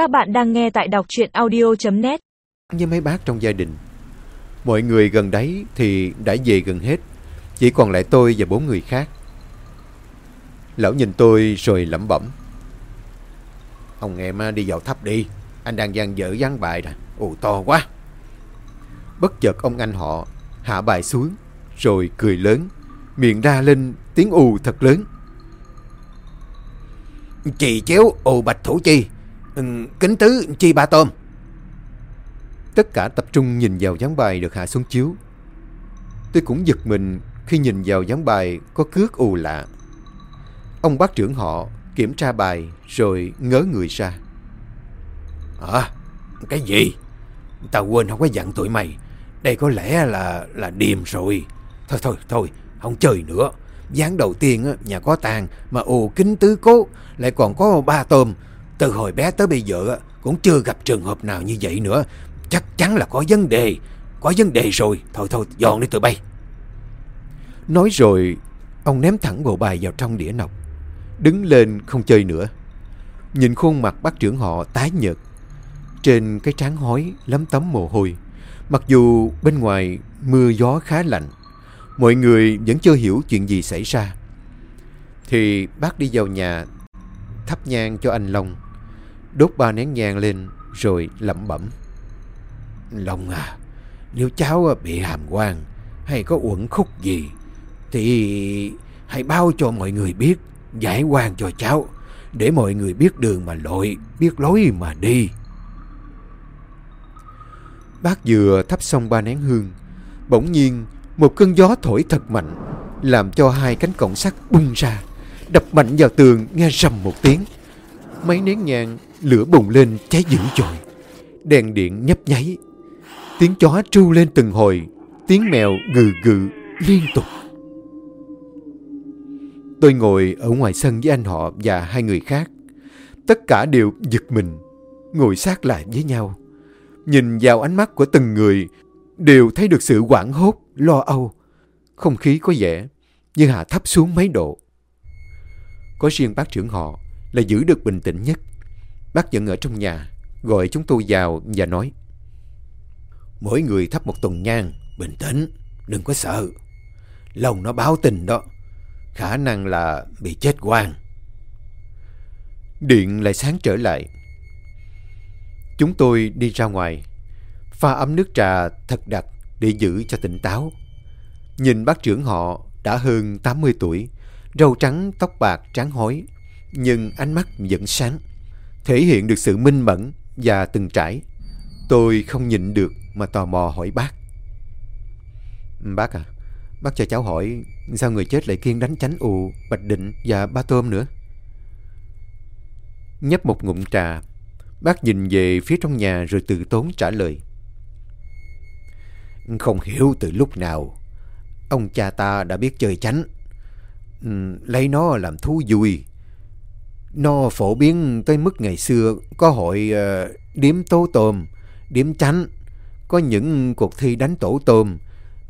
Các bạn đang nghe tại đọc truyện audio.net như mấy bác trong gia đình. Mọi người gần đấy thì đã về gần hết, chỉ còn lại tôi và bốn người khác. Lão nhìn tôi rồi lẩm bẩm. Ông em đi vào thắp đi, anh đang gian dở dán bài nè, ồ to quá. Bất chợt ông anh họ hạ bài xuống, rồi cười lớn, miệng ra lên tiếng ù thật lớn. chị chéo ồ bạch thủ chi Kính tứ, chi ba tôm. Tất cả tập trung nhìn vào dáng bài được hạ xuống chiếu. Tôi cũng giật mình khi nhìn vào dáng bài có cước ù lạ. Ông bác trưởng họ kiểm tra bài rồi ngớ người ra. À cái gì? Tao quên không có dặn tụi mày. Đây có lẽ là là điềm rồi. Thôi thôi thôi, Không chơi nữa. Gián đầu tiên nhà có tàn Mà ồ kính tứ cố, Lại còn có ba tôm. Từ hồi bé tới bây giờ Cũng chưa gặp trường hợp nào như vậy nữa Chắc chắn là có vấn đề Có vấn đề rồi Thôi thôi dọn đi tụi bay Nói rồi, ông ném thẳng bộ bài vào trong đĩa nọc. Đứng lên không chơi nữa. Nhìn khuôn mặt bác trưởng họ tái nhợt. Trên cái trán hói lấm tấm mồ hôi. Mặc dù bên ngoài mưa gió khá lạnh. Mọi người vẫn chưa hiểu chuyện gì xảy ra. Thì bác đi vào nhà thắp nhang cho anh Long. Đốt ba nén nhang lên, rồi lẩm bẩm. Long à Nếu cháu à bị hàm quan, Hay có uẩn khúc gì, Thì hãy báo cho mọi người biết, Giải quan cho cháu, Để mọi người biết đường mà lội, Biết lối mà đi Bác vừa thắp xong ba nén hương, Bỗng nhiên một cơn gió thổi thật mạnh, Làm cho hai cánh cổng sắt bung ra, Đập mạnh vào tường nghe rầm một tiếng Mấy nén nhang lửa bùng lên cháy dữ dội. Đèn điện nhấp nháy. Tiếng chó tru lên từng hồi. Tiếng mèo gừ gừ liên tục. Tôi ngồi ở ngoài sân với anh họ và hai người khác. Tất cả đều giật mình Ngồi sát lại với nhau. Nhìn vào ánh mắt của từng người Đều thấy được sự quảng hốt, lo âu. Không khí có vẻ như hạ thấp xuống mấy độ. Có riêng bác trưởng họ là giữ được bình tĩnh nhất. Bác vẫn ở trong nhà Gọi chúng tôi vào và nói Mỗi người thắp một tuần nhang Bình tĩnh Đừng có sợ. Lòng nó báo tình đó Khả năng là bị chết quang Điện lại sáng trở lại. Chúng tôi đi ra ngoài Pha ấm nước trà thật đặc Để giữ cho tỉnh táo. Nhìn bác trưởng họ đã hơn 80 tuổi Râu trắng, tóc bạc, trắng hói. Nhưng ánh mắt vẫn sáng, Thể hiện được sự minh mẫn và từng trải. Tôi không nhịn được mà tò mò hỏi bác. Bác à Bác cho cháu hỏi Sao người chết lại kiên đánh chánh ù Bạch định và ba tôm nữa? Nhấp một ngụm trà, Bác nhìn về phía trong nhà Rồi từ tốn trả lời. Không hiểu từ lúc nào, Ông cha ta đã biết chơi chánh. Lấy nó làm thú vui. Nó phổ biến tới mức ngày xưa Có hội ờ, uh, điếm tố tôm Điếm chánh Có những cuộc thi đánh tổ tôm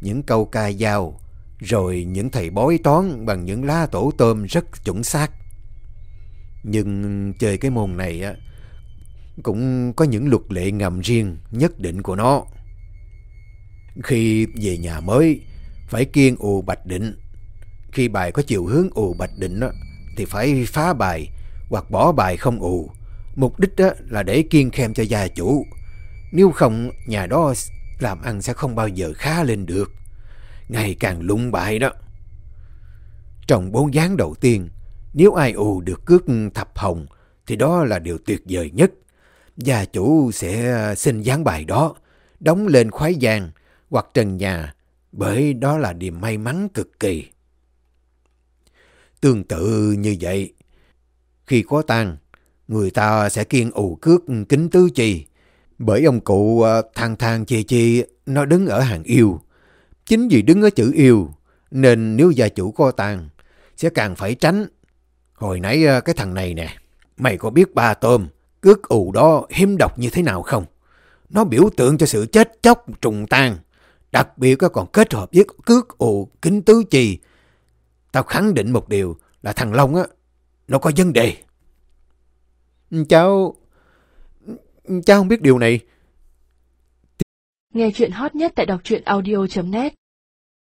Những câu ca dao Rồi những thầy bói toán Bằng những lá tổ tôm rất chuẩn xác. Nhưng chơi cái môn này á Cũng có những luật lệ ngầm riêng Nhất định của nó. Khi về nhà mới Phải kiêng ù bạch định. Khi bài có chiều hướng ù bạch định á, Thì phải phá bài hoặc bỏ bài không ù. Mục đích đó là để kiên khem cho gia chủ. Nếu không, nhà đó làm ăn sẽ không bao giờ khá lên được. Ngày càng lụng bại đó. Trong bốn dáng đầu tiên, Nếu ai ù được cước thập hồng, Thì đó là điều tuyệt vời nhất. Gia chủ sẽ à, xin gián bài đó, Đóng lên khoái giang Hoặc trần nhà, Bởi đó là điểm may mắn cực kỳ. Tương tự như vậy khi có tang, Người ta sẽ kiên ù cước kính tứ chi. Bởi ông cụ ờ, thang thang chì chì Nó đứng ở hàng yêu. Chính vì đứng ở chữ yêu, Nên nếu gia chủ có tang, Sẽ càng phải tránh. Hồi nãy ờ, cái thằng này nè, Mày có biết ba tôm Cước ù đó hiếm độc như thế nào không? Nó biểu tượng cho sự chết chóc, trùng tan Đặc biệt còn kết hợp với cước ù kính tứ chi. Tao khẳng định một điều là thằng Long á nó có vấn đề Cháu cha không biết điều này. Nghe chuyện hot nhất tại đọc truyện audio.net